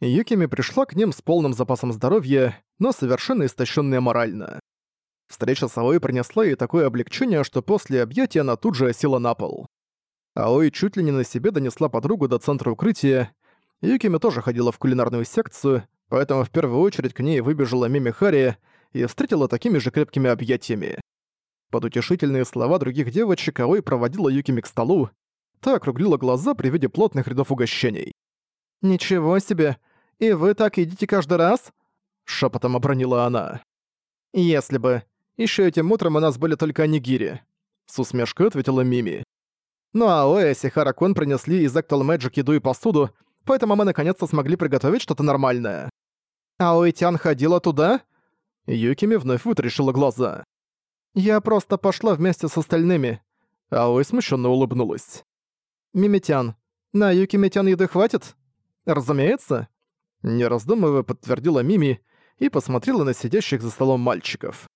Юкими пришла к ним с полным запасом здоровья, но совершенно истощенная морально. Встреча с Аой принесла ей такое облегчение, что после объятия она тут же осела на пол. Аой чуть ли не на себе донесла подругу до центра укрытия. Юкими тоже ходила в кулинарную секцию, поэтому в первую очередь к ней выбежала Мими Хари и встретила такими же крепкими объятиями. Под утешительные слова других девочек Аой проводила Юкими к столу, та округлила глаза при виде плотных рядов угощений. «Ничего себе! И вы так едите каждый раз?» — шепотом обронила она. «Если бы. Еще этим утром у нас были только анигири», — с усмешкой ответила Мими. «Ну а Оэс и Харакон принесли из Actual Magic еду и посуду, поэтому мы наконец-то смогли приготовить что-то нормальное». «А Оэтян ходила туда?» Юкими вновь вытрешила глаза. «Я просто пошла вместе с остальными». Аой смущенно улыбнулась. «Мимитян, на Юкимитян еды хватит?» «Разумеется». Не раздумывая, подтвердила Мими и посмотрела на сидящих за столом мальчиков.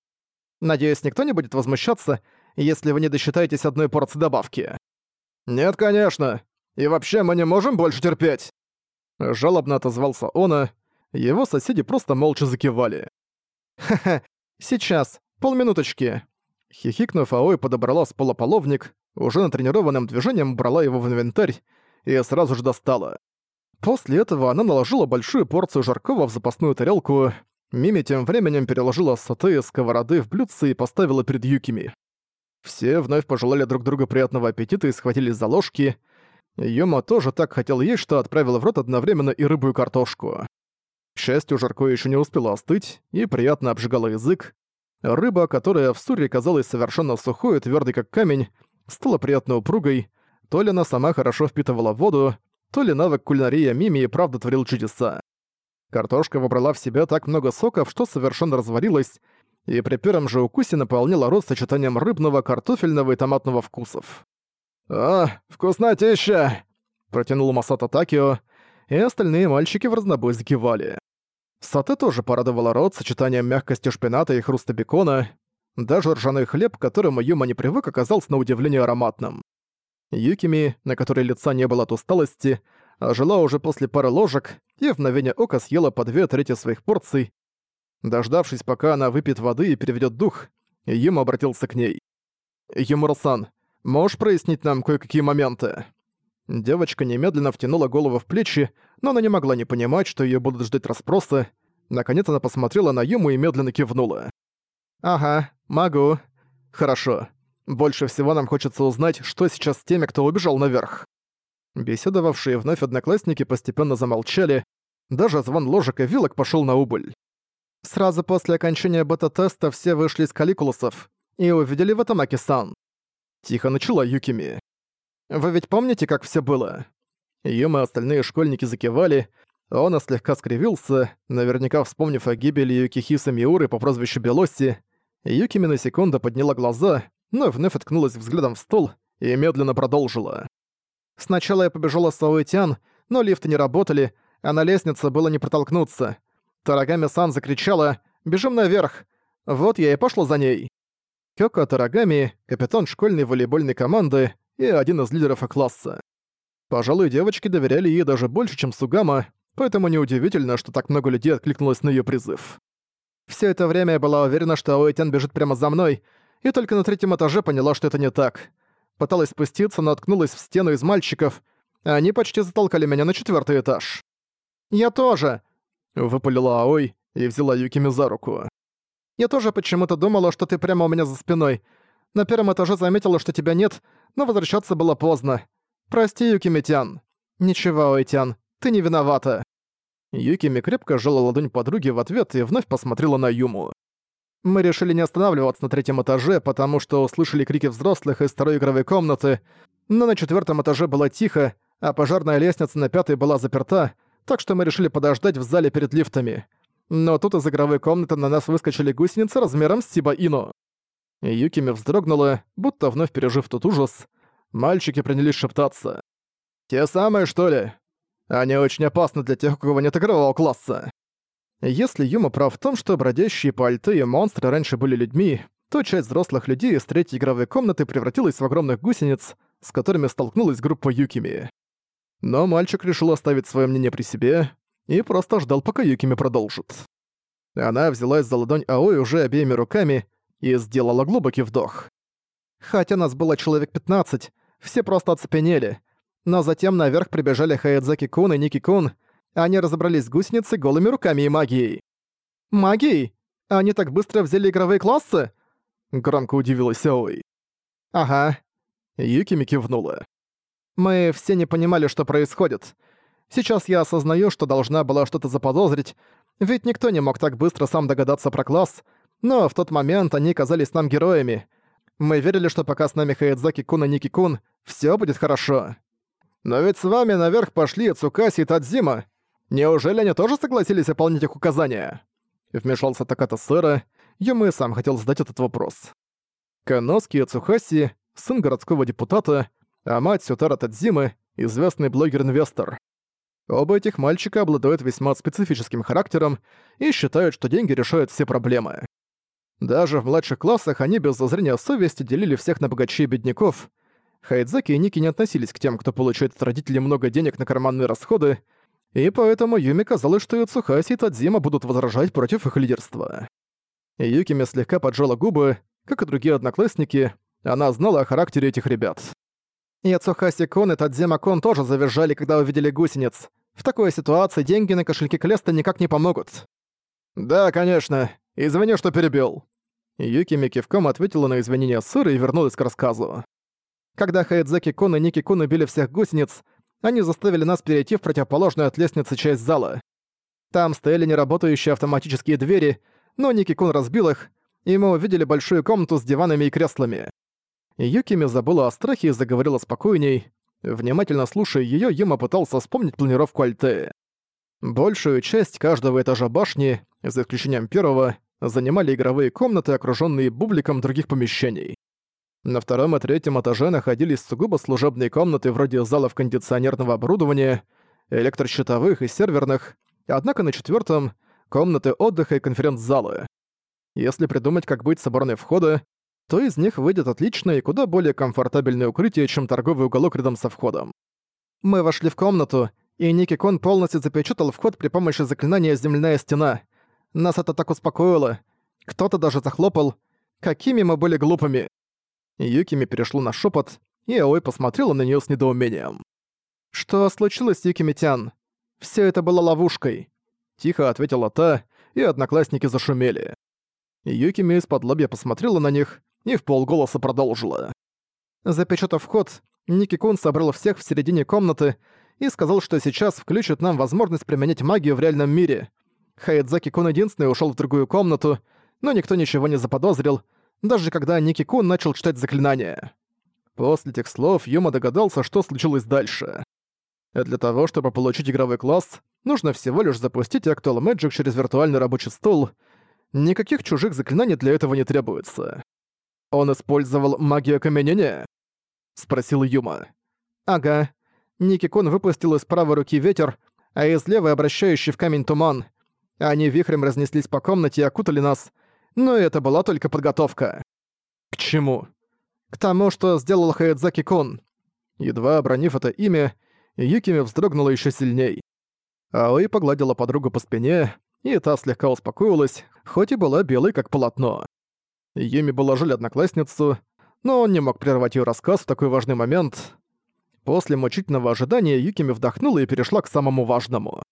«Надеюсь, никто не будет возмущаться, если вы не досчитаетесь одной порции добавки». «Нет, конечно. И вообще мы не можем больше терпеть!» Жалобно отозвался он, его соседи просто молча закивали. «Ха-ха, сейчас, полминуточки!» Хихикнув, Аой подобрала с пола половник, уже натренированным движением брала его в инвентарь и сразу же достала. После этого она наложила большую порцию жаркого в запасную тарелку, Мими тем временем переложила саты из сковороды в блюдце и поставила перед Юкими. Все вновь пожелали друг другу приятного аппетита и схватились за ложки. Юма тоже так хотел есть, что отправила в рот одновременно и рыбу и картошку. К счастью, жаркое еще не успело остыть и приятно обжигало язык. Рыба, которая в суре казалась совершенно сухой и твёрдой как камень, стала приятно упругой, то ли она сама хорошо впитывала воду, то ли навык кулинария Мими и правда творил чудеса. Картошка вобрала в себя так много соков, что совершенно разварилась, и при первом же укусе наполнила рот сочетанием рыбного, картофельного и томатного вкусов. «А, вкуснотища!» – протянул Масата Такио, и остальные мальчики в разнобой закивали. Сате тоже порадовала рот сочетанием мягкости шпината и хруста бекона. Даже ржаной хлеб, к которому Юма не привык, оказался на удивление ароматным. Юкими, на которой лица не было от усталости, а жила уже после пары ложек и в мгновение ока съела по две трети своих порций. Дождавшись, пока она выпьет воды и переведет дух, Юма обратился к ней. «Юмур-сан, можешь прояснить нам кое-какие моменты?» Девочка немедленно втянула голову в плечи, но она не могла не понимать, что ее будут ждать расспросы. Наконец она посмотрела на Юму и медленно кивнула. «Ага, могу. Хорошо. Больше всего нам хочется узнать, что сейчас с теми, кто убежал наверх». Беседовавшие вновь одноклассники постепенно замолчали, даже звон ложек и вилок пошел на убыль. Сразу после окончания бета-теста все вышли из каликулусов и увидели в этом Аки-сан. Тихо начала Юкими. «Вы ведь помните, как все было?» Юма и остальные школьники закивали, он слегка скривился, наверняка вспомнив о гибели Юкихиса Миуры по прозвищу Белоси. Юкими на секунду подняла глаза, но вновь откнулась взглядом в стол и медленно продолжила. Сначала я побежала с Саоэтян, но лифты не работали, а на лестнице было не протолкнуться. Тарагами-сан закричала «Бежим наверх!» Вот я и пошла за ней. Кёко Тарагами — капитан школьной волейбольной команды и один из лидеров класса. Пожалуй, девочки доверяли ей даже больше, чем Сугама, поэтому неудивительно, что так много людей откликнулось на её призыв. Всё это время я была уверена, что Аоэтян бежит прямо за мной, и только на третьем этаже поняла, что это не так пыталась спуститься, наткнулась в стену из мальчиков, а они почти затолкали меня на четвертый этаж. «Я тоже!» — выпалила Аой и взяла Юкими за руку. «Я тоже почему-то думала, что ты прямо у меня за спиной. На первом этаже заметила, что тебя нет, но возвращаться было поздно. Прости, Юкимитян». «Ничего, Ойтян, ты не виновата». Юкими крепко сжала ладонь подруги в ответ и вновь посмотрела на Юму. Мы решили не останавливаться на третьем этаже, потому что услышали крики взрослых из второй игровой комнаты, но на четвертом этаже было тихо, а пожарная лестница на пятой была заперта, так что мы решили подождать в зале перед лифтами. Но тут из игровой комнаты на нас выскочили гусеницы размером с Сиба Ину. Юкими вздрогнула, будто вновь пережив тот ужас. Мальчики принялись шептаться. «Те самые, что ли? Они очень опасны для тех, у кого нет игрового класса». Если Юма прав в том, что бродящие пальты и монстры раньше были людьми, то часть взрослых людей из третьей игровой комнаты превратилась в огромных гусениц, с которыми столкнулась группа Юкими. Но мальчик решил оставить свое мнение при себе. и просто ждал, пока Юкими продолжит. Она взялась за ладонь Аои уже обеими руками и сделала глубокий вдох. Хотя нас было человек 15, все просто оцепенели. Но затем наверх прибежали Хаядзаки-кун и Ники-кун, они разобрались с гусеницей голыми руками и магией. «Магией? Они так быстро взяли игровые классы?» Громко удивилась Аой. «Ага». Юкими кивнула. «Мы все не понимали, что происходит. Сейчас я осознаю, что должна была что-то заподозрить, ведь никто не мог так быстро сам догадаться про класс, но в тот момент они казались нам героями. Мы верили, что пока с нами Хаядзаки Кун и Ники Кун, всё будет хорошо. Но ведь с вами наверх пошли Цукаси и Тадзима. Неужели они тоже согласились выполнить их указания? Вмешался Таката Сэра, Юмы сам хотел задать этот вопрос. Каноски и Цухаси, сын городского депутата, а мать Сютара Тадзимы, известный блогер-инвестор. Оба этих мальчика обладают весьма специфическим характером и считают, что деньги решают все проблемы. Даже в младших классах они без зазрения совести делили всех на богачей и бедняков. Хайдзаки и Ники не относились к тем, кто получает от родителей много денег на карманные расходы, и поэтому Юми казалось, что Юцухаси и Тадзима будут возражать против их лидерства. Юкими слегка поджала губы, как и другие одноклассники, она знала о характере этих ребят. Яцухаси Кон и Тадзима Кон тоже завизжали, когда увидели гусениц. В такой ситуации деньги на кошельке Клеста никак не помогут. «Да, конечно. Извини, что перебил». Юкими кивком ответила на извинения Сыры и вернулась к рассказу. Когда Хайдзаки Кон и Ники Кун убили всех гусениц, они заставили нас перейти в противоположную от лестницы часть зала. Там стояли неработающие автоматические двери, но Ники Кун разбил их, и мы увидели большую комнату с диванами и креслами. Юкими забыла о страхе и заговорила спокойней. Внимательно слушая её, Юма пытался вспомнить планировку Альтеи. Большую часть каждого этажа башни, за исключением первого, занимали игровые комнаты, окружённые бубликом других помещений. На втором и третьем этаже находились сугубо служебные комнаты вроде залов кондиционерного оборудования, электрощитовых и серверных, однако на четвёртом — комнаты отдыха и конференц-залы. Если придумать, как быть с обороной входа, то из них выйдет отличное и куда более комфортабельное укрытие, чем торговый уголок рядом со входом. Мы вошли в комнату, и Ники Кон полностью запечатал вход при помощи заклинания «Земляная стена». Нас это так успокоило. Кто-то даже захлопал. Какими мы были глупыми. Юкими перешло на шепот, и Аой посмотрела на нее с недоумением. «Что случилось, Юкими-тян? Всё это было ловушкой», — тихо ответила та, и одноклассники зашумели. Юкими из-под лобья посмотрела на них, и в полголоса продолжила. Запечатав вход, Ники Кун собрал всех в середине комнаты и сказал, что сейчас включит нам возможность применять магию в реальном мире. Хайдзаки Кун единственный ушел в другую комнату, но никто ничего не заподозрил, даже когда Ники Кун начал читать заклинания. После этих слов Юма догадался, что случилось дальше. Для того, чтобы получить игровой класс, нужно всего лишь запустить Actual Magic через виртуальный рабочий стол. Никаких чужих заклинаний для этого не требуется. «Он использовал магию окаменения?» — спросил Юма. «Ага. Никикон выпустил из правой руки ветер, а из левой обращающий в камень туман. Они вихрем разнеслись по комнате и окутали нас, но это была только подготовка». «К чему?» «К тому, что сделал Хаэдзаки Кон». Едва обронив это имя, Юкими вздрогнула еще сильней. Аoi погладила подругу по спине, и та слегка успокоилась, хоть и была белой как полотно. Юми было жаль одноклассницу, но он не мог прервать ее рассказ в такой важный момент. После мучительного ожидания Юкими вдохнула и перешла к самому важному.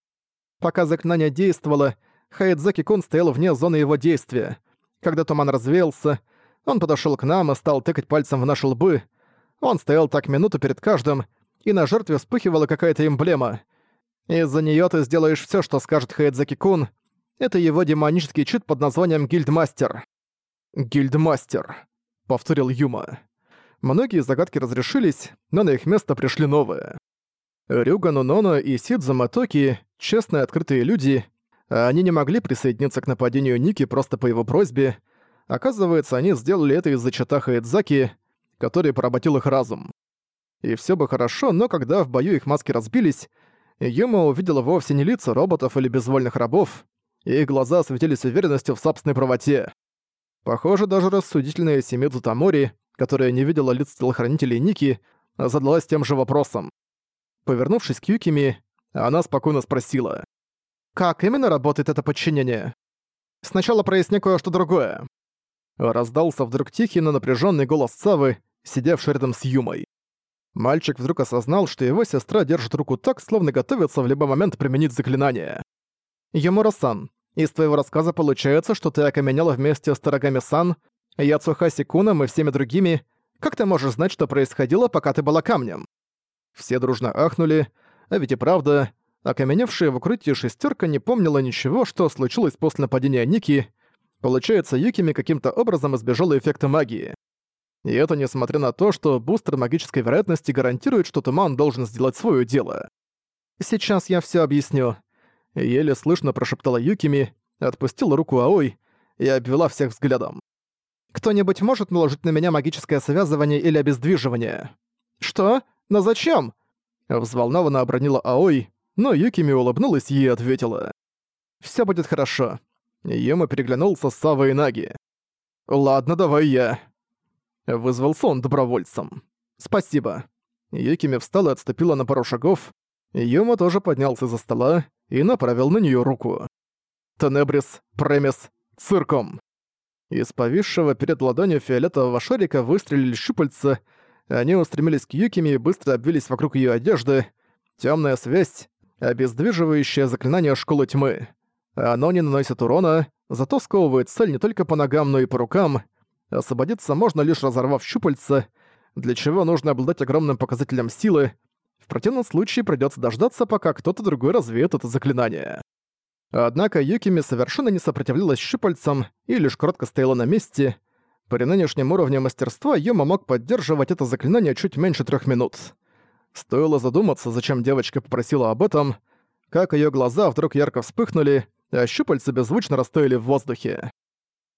Пока заклинание действовало, Хайдзаки-кун стоял вне зоны его действия. Когда туман развеялся, он подошел к нам и стал тыкать пальцем в наши лбы. Он стоял так минуту перед каждым, и на жертве вспыхивала какая-то эмблема. Из-за нее ты сделаешь все, что скажет Хайдзаки-кун. Это его демонический чит под названием Гильдмастер. «Гильдмастер», — повторил Юма. Многие загадки разрешились, но на их место пришли новые. Рюга Нунона и Сидзу Матоки — честные открытые люди, они не могли присоединиться к нападению Ники просто по его просьбе. Оказывается, они сделали это из-за Чатаха Эдзаки, который поработил их разум. И все бы хорошо, но когда в бою их маски разбились, Юма увидела вовсе не лица роботов или безвольных рабов, и их глаза светились уверенностью в собственной правоте. Похоже, даже рассудительная Семидзу Тамори, которая не видела лиц телохранителей Ники, задалась тем же вопросом. Повернувшись к Юкими, она спокойно спросила. Как именно работает это подчинение? Сначала проясни кое-что другое. Раздался вдруг тихий, но напряженный голос Савы, сидевший рядом с Юмой. Мальчик вдруг осознал, что его сестра держит руку так, словно готовится в любой момент применить заклинание. «Юмура-сан, из твоего рассказа получается, что ты окаменела вместе с Тарагами-сан, Яцухаси Куном и всеми другими. Как ты можешь знать, что происходило, пока ты была камнем?» Все дружно ахнули, а ведь и правда, окаменевшая в укрытии шестерка не помнила ничего, что случилось после нападения Ники. Получается, Юкими каким-то образом избежала эффекта магии. И это несмотря на то, что бустер магической вероятности гарантирует, что Туман должен сделать свое дело. «Сейчас я все объясню», — еле слышно прошептала Юкими, отпустила руку Аой и обвела всех взглядом. «Кто-нибудь может наложить на меня магическое связывание или обездвиживание?» «Что? Но зачем?» Взволнованно обронила Аой, но Юкими улыбнулась и ответила. «Всё будет хорошо». Юма переглянулся с Савой и Наги. «Ладно, давай я». Вызвался он добровольцем. «Спасибо». Юкими встала и отступила на пару шагов. Юма тоже поднялся за стола и направил на неё руку. «Тенебрис, Премис, Цирком». Из повисшего перед ладонью фиолетового шарика выстрелили щупальца, они устремились к Юкими и быстро обвились вокруг её одежды. Тёмная связь, обездвиживающее заклинание Школы Тьмы. Оно не наносит урона, зато сковывает цель не только по ногам, но и по рукам. Освободиться можно лишь разорвав щупальца, для чего нужно обладать огромным показателем силы. В противном случае придётся дождаться, пока кто-то другой развеет это заклинание. Однако Юкими совершенно не сопротивлялась щупальцам и лишь коротко стояла на месте. При нынешнем уровне мастерства Юма мог поддерживать это заклинание чуть меньше трех минут. Стоило задуматься, зачем девочка попросила об этом, как её глаза вдруг ярко вспыхнули, а щупальца беззвучно растаяли в воздухе.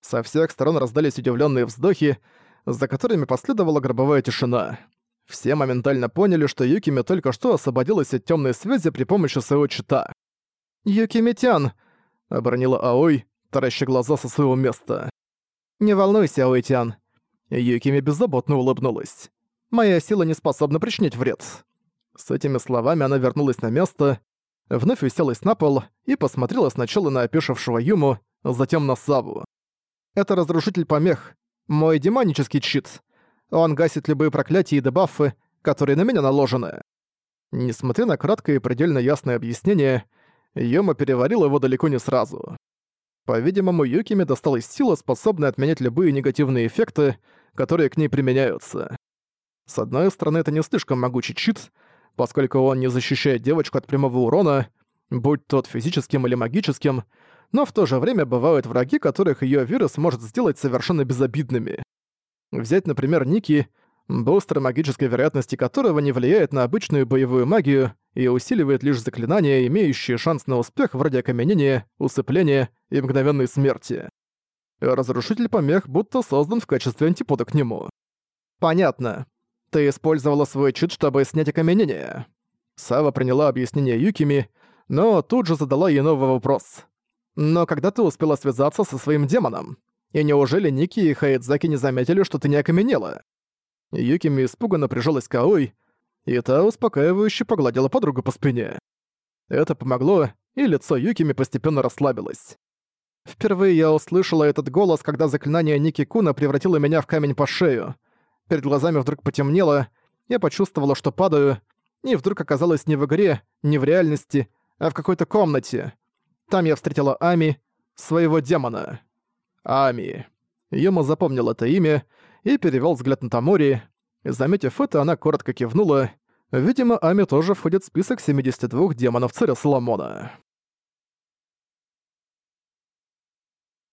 Со всех сторон раздались удивлённые вздохи, за которыми последовала гробовая тишина. Все моментально поняли, что Юкими только что освободилась от тёмной связи при помощи своего чита. «Юкими-тян!» — оборонила Аой, тараща глаза со своего места. «Не волнуйся, Аой-тян!» Юкими беззаботно улыбнулась. «Моя сила не способна причинить вред». С этими словами она вернулась на место, вновь уселась на пол и посмотрела сначала на опешившего Юму, затем на Саву. «Это разрушитель помех. Мой демонический чит. Он гасит любые проклятия и дебафы, которые на меня наложены». Несмотря на краткое и предельно ясное объяснение, Йома переварил его далеко не сразу. По-видимому, Юкиме досталась сила, способная отменять любые негативные эффекты, которые к ней применяются. С одной стороны, это не слишком могучий чит, поскольку он не защищает девочку от прямого урона, будь тот физическим или магическим, но в то же время бывают враги, которых её вирус может сделать совершенно безобидными. Взять, например, Ники — бустер магической вероятности которого не влияет на обычную боевую магию и усиливает лишь заклинания, имеющие шанс на успех вроде окаменения, усыпления и мгновенной смерти. Разрушитель помех будто создан в качестве антипода к нему. Понятно. Ты использовала свой чит, чтобы снять окаменение. Сава приняла объяснение Юкими, но тут же задала ей новый вопрос. Но когда ты успела связаться со своим демоном? И неужели Ники и Хаидзаки не заметили, что ты не окаменела? Юкими испуганно прижалась к Аой, и та успокаивающе погладила подругу по спине. Это помогло, и лицо Юкими постепенно расслабилось. Впервые я услышала этот голос, когда заклинание Ники Куна превратило меня в камень по шею. Перед глазами вдруг потемнело, я почувствовала, что падаю, и вдруг оказалась не в игре, не в реальности, а в какой-то комнате. Там я встретила Ами, своего демона. Ами. Юма запомнил это имя и перевёл взгляд на Тамори. Заметив это, она коротко кивнула. Видимо, Ами тоже входит в список 72 демонов царя Соломона.